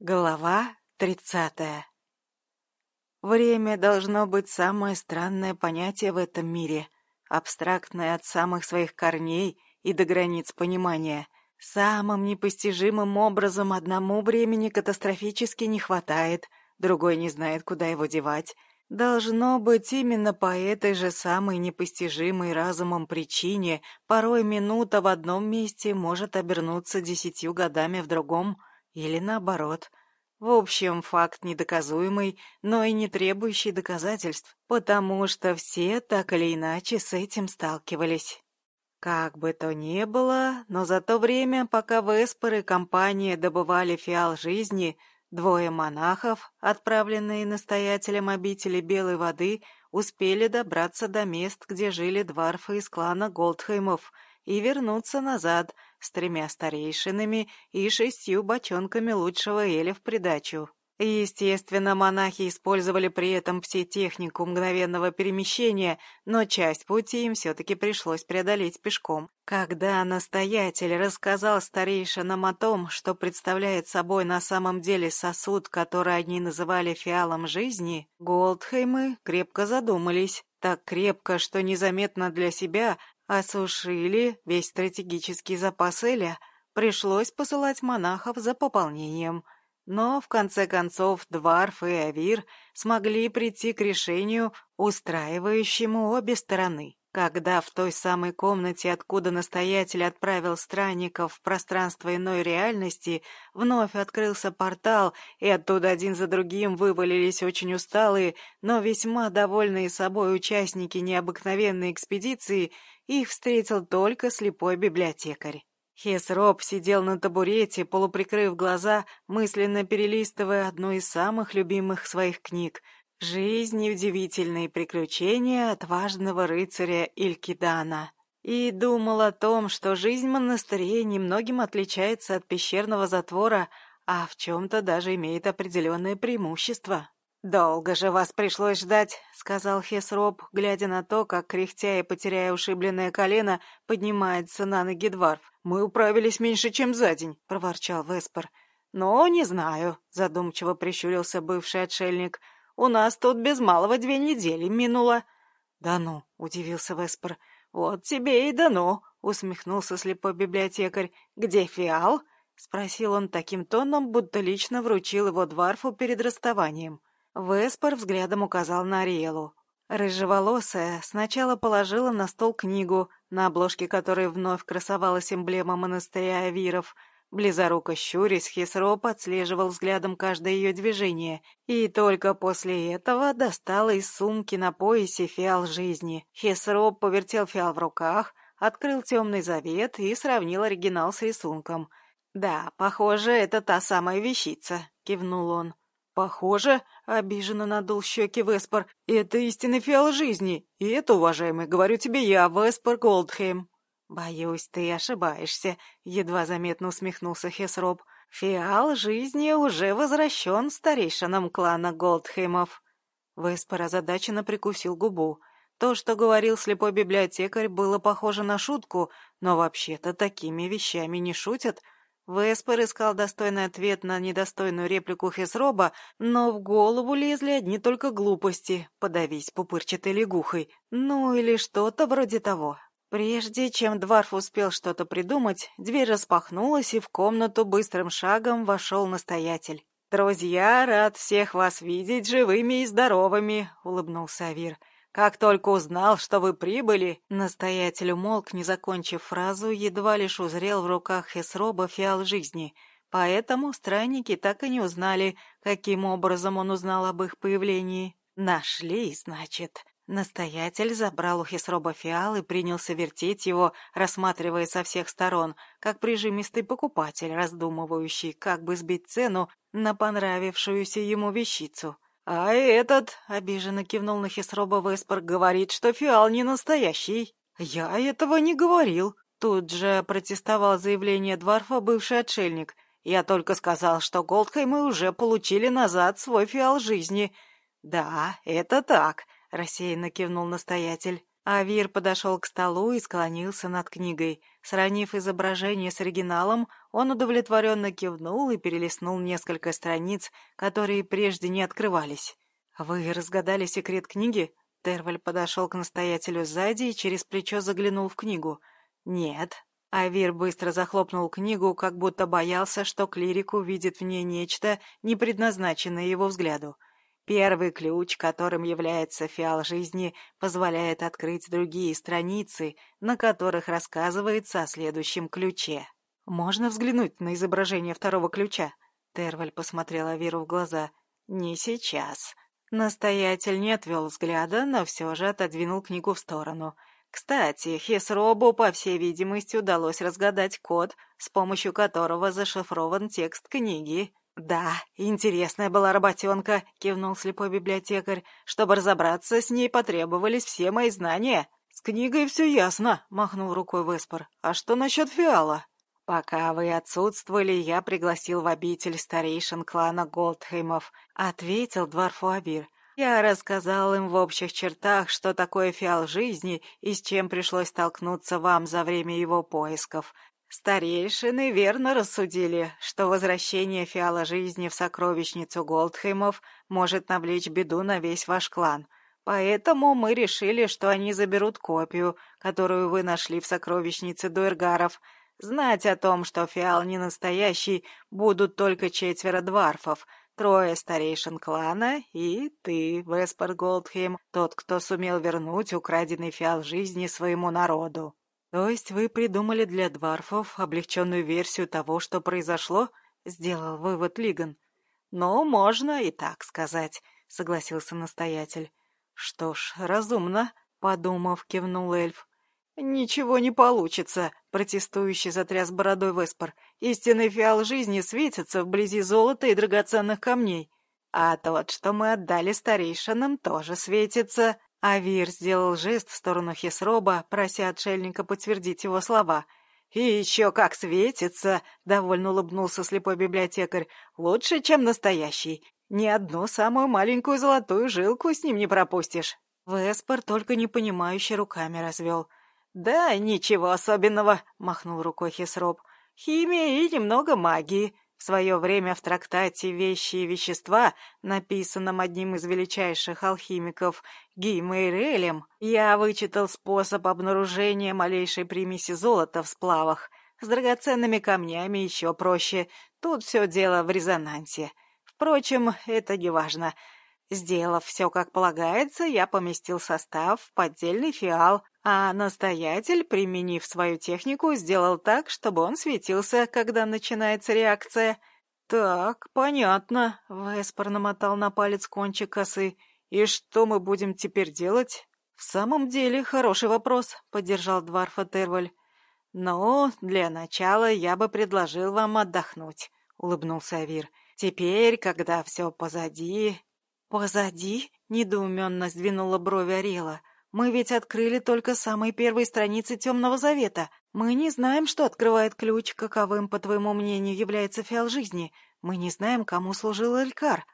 Глава тридцатая Время должно быть самое странное понятие в этом мире, абстрактное от самых своих корней и до границ понимания. Самым непостижимым образом одному времени катастрофически не хватает, другой не знает, куда его девать. Должно быть, именно по этой же самой непостижимой разумом причине порой минута в одном месте может обернуться десятью годами в другом, или наоборот. В общем, факт недоказуемый, но и не требующий доказательств, потому что все так или иначе с этим сталкивались. Как бы то ни было, но за то время, пока Веспор и компания добывали фиал жизни, двое монахов, отправленные настоятелем обители Белой воды, успели добраться до мест, где жили дварфы из клана Голдхеймов, и вернуться назад с тремя старейшинами и шестью бочонками лучшего эля в придачу. Естественно, монахи использовали при этом все технику мгновенного перемещения, но часть пути им все-таки пришлось преодолеть пешком. Когда настоятель рассказал старейшинам о том, что представляет собой на самом деле сосуд, который они называли фиалом жизни, Голдхеймы крепко задумались, так крепко, что незаметно для себя осушили весь стратегический запас Эля, пришлось посылать монахов за пополнением – но, в конце концов, Дварф и Авир смогли прийти к решению, устраивающему обе стороны. Когда в той самой комнате, откуда настоятель отправил странников в пространство иной реальности, вновь открылся портал, и оттуда один за другим вывалились очень усталые, но весьма довольные собой участники необыкновенной экспедиции, их встретил только слепой библиотекарь. Хесроп сидел на табурете, полуприкрыв глаза, мысленно перелистывая одну из самых любимых своих книг «Жизнь и удивительные приключения отважного рыцаря Илькидана». И думал о том, что жизнь монастырей немногим отличается от пещерного затвора, а в чем-то даже имеет определенное преимущество. «Долго же вас пришлось ждать», — сказал Хесроп, глядя на то, как, кряхтя и потеряя ушибленное колено, поднимается на ноги Дварф. «Мы управились меньше, чем за день», — проворчал Веспер. «Но не знаю», — задумчиво прищурился бывший отшельник. «У нас тут без малого две недели минуло». «Да ну», — удивился Веспер. «Вот тебе и да ну», — усмехнулся слепой библиотекарь. «Где фиал?» — спросил он таким тоном, будто лично вручил его Дварфу перед расставанием. Веспер взглядом указал на Ариэлу. Рыжеволосая сначала положила на стол книгу, на обложке которой вновь красовалась эмблема монастыря Авиров. Близоруко щурясь, Хисроп отслеживал взглядом каждое ее движение, и только после этого достала из сумки на поясе фиал жизни. Хисроп повертел фиал в руках, открыл темный завет и сравнил оригинал с рисунком. «Да, похоже, это та самая вещица», — кивнул он. «Похоже», — обиженно надул щеки Веспор, — «это истинный фиал жизни, и это, уважаемый, говорю тебе я, Веспор Голдхейм». «Боюсь, ты ошибаешься», — едва заметно усмехнулся Хесроб. «Фиал жизни уже возвращен старейшинам клана Голдхеймов». Веспор озадаченно прикусил губу. То, что говорил слепой библиотекарь, было похоже на шутку, но вообще-то такими вещами не шутят — Веспер искал достойный ответ на недостойную реплику Хесроба, но в голову лезли одни только глупости, подавись пупырчатой лягухой, ну или что-то вроде того. Прежде чем Дварф успел что-то придумать, дверь распахнулась, и в комнату быстрым шагом вошел настоятель. «Друзья, рад всех вас видеть живыми и здоровыми», — улыбнулся Авир. Как только узнал, что вы прибыли, настоятель умолк, не закончив фразу, едва лишь узрел в руках Хесроба фиал жизни. Поэтому странники так и не узнали, каким образом он узнал об их появлении. Нашли, значит. Настоятель забрал у Хесроба фиал и принялся вертеть его, рассматривая со всех сторон, как прижимистый покупатель, раздумывающий, как бы сбить цену на понравившуюся ему вещицу. «А этот», — обиженно кивнул на Хисроба Веспер, — «говорит, что фиал не настоящий». «Я этого не говорил», — тут же протестовал заявление Дварфа бывший отшельник. «Я только сказал, что Голдхаймы уже получили назад свой фиал жизни». «Да, это так», — рассеянно кивнул настоятель. Авир подошел к столу и склонился над книгой. Сравнив изображение с оригиналом, он удовлетворенно кивнул и перелистнул несколько страниц, которые прежде не открывались. «Вы разгадали секрет книги?» Терваль подошел к настоятелю сзади и через плечо заглянул в книгу. «Нет». Авир быстро захлопнул книгу, как будто боялся, что клирик увидит в ней нечто, не предназначенное его взгляду. Первый ключ, которым является фиал жизни, позволяет открыть другие страницы, на которых рассказывается о следующем ключе. «Можно взглянуть на изображение второго ключа?» Терваль посмотрел Авиру в глаза. «Не сейчас». Настоятель не отвел взгляда, но все же отодвинул книгу в сторону. Кстати, Хесробу, по всей видимости, удалось разгадать код, с помощью которого зашифрован текст книги. «Да, интересная была работенка», — кивнул слепой библиотекарь. «Чтобы разобраться с ней, потребовались все мои знания». «С книгой все ясно», — махнул рукой Веспор. «А что насчет фиала?» «Пока вы отсутствовали, я пригласил в обитель старейшин клана Голдхеймов», — ответил Дварфуабир. «Я рассказал им в общих чертах, что такое фиал жизни и с чем пришлось столкнуться вам за время его поисков. Старейшины верно рассудили, что возвращение фиала жизни в сокровищницу Голдхеймов может навлечь беду на весь ваш клан. Поэтому мы решили, что они заберут копию, которую вы нашли в сокровищнице Дуэргаров. Знать о том, что фиал не настоящий, будут только четверо дварфов, трое старейшин клана и ты, Веспер Голдхейм, тот, кто сумел вернуть украденный фиал жизни своему народу. «То есть вы придумали для дварфов облегченную версию того, что произошло?» — сделал вывод Лиган. «Ну, можно и так сказать», — согласился настоятель. «Что ж, разумно», — подумав, кивнул эльф. «Ничего не получится», — протестующий затряс бородой Веспор. «Истинный фиал жизни светится вблизи золота и драгоценных камней. А тот, что мы отдали старейшинам, тоже светится. Авир сделал жест в сторону Хесроба, прося отшельника подтвердить его слова. «И еще как светится!» — довольно улыбнулся слепой библиотекарь. «Лучше, чем настоящий. Ни одну самую маленькую золотую жилку с ним не пропустишь». Веспер только непонимающе руками развел. «Да, ничего особенного», — махнул рукой Хесроб. «Химия и немного магии. В свое время в трактате «Вещи и вещества», написанном одним из величайших алхимиков Геймейрелем, я вычитал способ обнаружения малейшей примеси золота в сплавах. С драгоценными камнями еще проще. Тут все дело в резонансе. Впрочем, это не важно. Сделав все как полагается, я поместил состав в поддельный фиал, а настоятель, применив свою технику, сделал так, чтобы он светился, когда начинается реакция. «Так, понятно», — Веспор намотал на палец кончик косы. «И что мы будем теперь делать?» «В самом деле, хороший вопрос», — поддержал Дварфа Терваль. «Ну, для начала я бы предложил вам отдохнуть», — улыбнулся Авир. «Теперь, когда все позади...» «Позади?» — недоуменно сдвинула брови Орела. Мы ведь открыли только самые первые страницы Темного Завета. Мы не знаем, что открывает ключ, каковым, по твоему мнению, является фиал жизни. Мы не знаем, кому служил Элькар.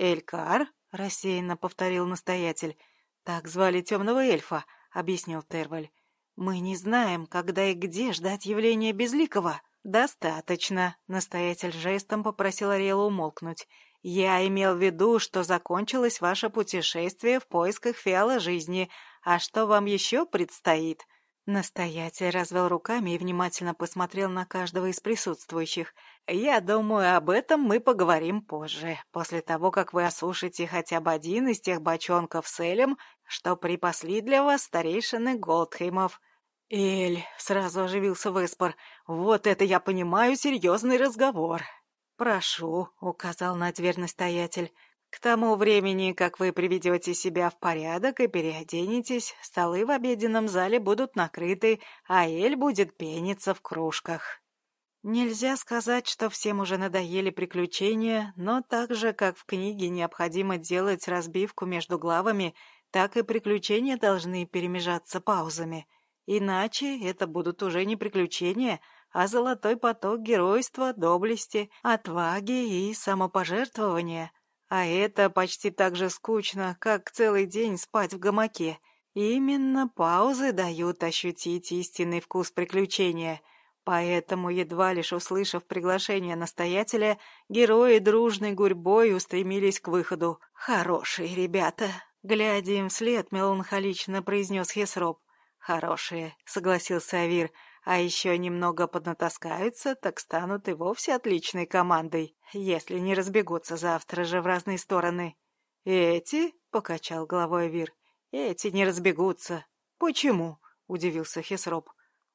Элькар? — рассеянно повторил настоятель. Так звали темного эльфа, — объяснил Терваль. Мы не знаем, когда и где ждать явления Безликого. Достаточно, — настоятель жестом попросил Ариэлу умолкнуть. Я имел в виду, что закончилось ваше путешествие в поисках фиала жизни, а что вам еще предстоит?» Настоятель развел руками и внимательно посмотрел на каждого из присутствующих. «Я думаю, об этом мы поговорим позже, после того, как вы осушите хотя бы один из тех бочонков с Элем, что припасли для вас старейшины Голдхеймов». «Эль», — сразу оживился Веспор, — «вот это я понимаю серьезный разговор». «Прошу», — указал на дверь настоятель, к тому времени, как вы приведете себя в порядок и переоденетесь, столы в обеденном зале будут накрыты, а эль будет пениться в кружках. Нельзя сказать, что всем уже надоели приключения, но так же, как в книге необходимо делать разбивку между главами, так и приключения должны перемежаться паузами. Иначе это будут уже не приключения, а золотой поток геройства, доблести, отваги и самопожертвования — а это почти так же скучно, как целый день спать в гамаке. Именно паузы дают ощутить истинный вкус приключения, поэтому, едва лишь услышав приглашение настоятеля, герои дружной гурьбой устремились к выходу. «Хорошие ребята!» Глядя им вслед, меланхолично произнес Хесроп. «Хорошие», — согласился Авир, — «а еще немного поднатаскаются, так станут и вовсе отличной командой, если не разбегутся завтра же в разные стороны». «Эти?» — покачал головой Авир. «Эти не разбегутся». «Почему?» — удивился Хесроп.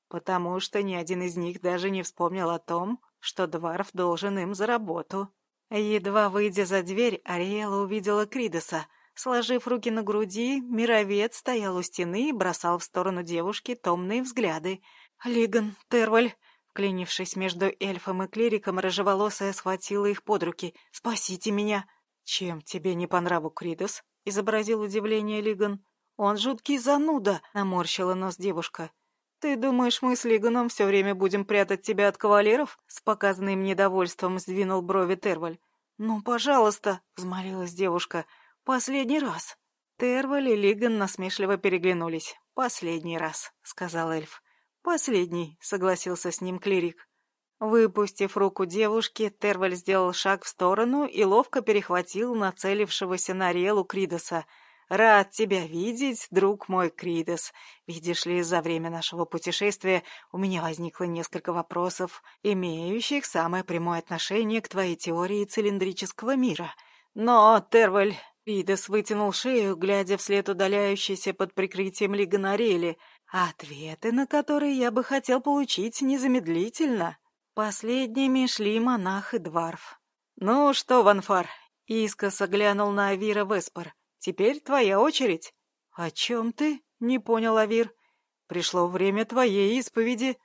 «Потому что ни один из них даже не вспомнил о том, что Дварф должен им за работу». Едва выйдя за дверь, Ариэла увидела Кридоса. Сложив руки на груди, мировец стоял у стены и бросал в сторону девушки томные взгляды. «Лиган, Терваль!» Вклинившись между эльфом и клириком, рыжеволосая схватила их под руки. «Спасите меня!» «Чем тебе не по нраву, Кридос?» — изобразил удивление Лиган. «Он жуткий зануда!» — наморщила нос девушка. «Ты думаешь, мы с Лиганом все время будем прятать тебя от кавалеров?» С показанным недовольством сдвинул брови Терваль. «Ну, пожалуйста!» — взмолилась девушка. «Последний раз». Терваль и Лиган насмешливо переглянулись. «Последний раз», — сказал эльф. «Последний», — согласился с ним клирик. Выпустив руку девушки, Терваль сделал шаг в сторону и ловко перехватил нацелившегося на Релу Кридоса. «Рад тебя видеть, друг мой Кридос. Видишь ли, за время нашего путешествия у меня возникло несколько вопросов, имеющих самое прямое отношение к твоей теории цилиндрического мира. Но, Терваль, Видос вытянул шею, глядя вслед удаляющейся под прикрытием Лиганарели, ответы на которые я бы хотел получить незамедлительно. Последними шли монах и дворф. «Ну что, Ванфар?» — искоса глянул на Авира Веспор. «Теперь твоя очередь». «О чем ты?» — не понял Авир. «Пришло время твоей исповеди».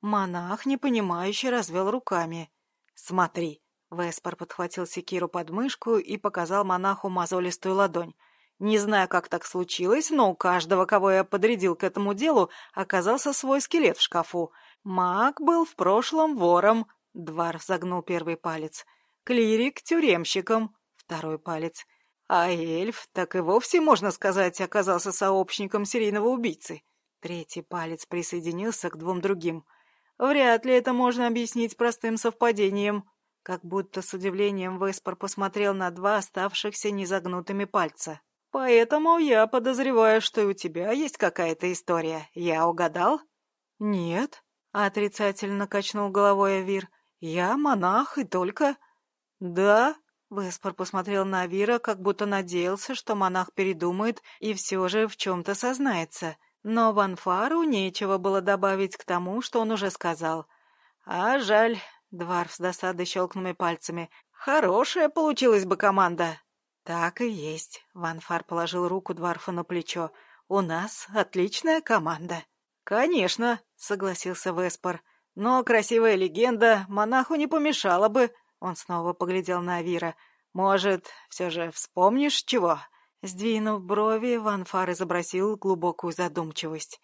Монах, непонимающе, развел руками. «Смотри, Веспор подхватил секиру под мышку и показал монаху мозолистую ладонь. «Не знаю, как так случилось, но у каждого, кого я подрядил к этому делу, оказался свой скелет в шкафу. Маг был в прошлом вором». Дварф загнул первый палец. «Клирик — тюремщиком». Второй палец. А эльф, так и вовсе, можно сказать, оказался сообщником серийного убийцы. Третий палец присоединился к двум другим. Вряд ли это можно объяснить простым совпадением. Как будто с удивлением Веспор посмотрел на два оставшихся незагнутыми пальца. «Поэтому я подозреваю, что и у тебя есть какая-то история. Я угадал?» «Нет», — отрицательно качнул головой Авир. «Я монах и только...» «Да?» — Веспор посмотрел на Авира, как будто надеялся, что монах передумает и все же в чем-то сознается. Но Ванфару нечего было добавить к тому, что он уже сказал. «А жаль, Дварф с досадой щелкнуми пальцами. «Хорошая получилась бы команда!» «Так и есть», — Ванфар положил руку Дварфу на плечо. «У нас отличная команда». «Конечно», — согласился Веспор. «Но красивая легенда монаху не помешала бы». Он снова поглядел на Авира. «Может, все же вспомнишь чего?» Сдвинув брови, Ванфар изобразил глубокую задумчивость.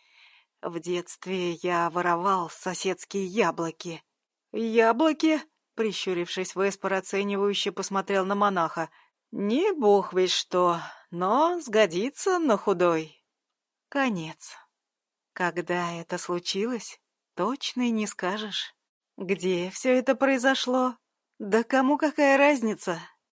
«В детстве я воровал соседские яблоки». «Яблоки?» — прищурившись, Веспор оценивающе посмотрел на монаха. «Не бог ведь что, но сгодится на худой». Конец. Когда это случилось, точно и не скажешь. Где все это произошло? Да кому какая разница?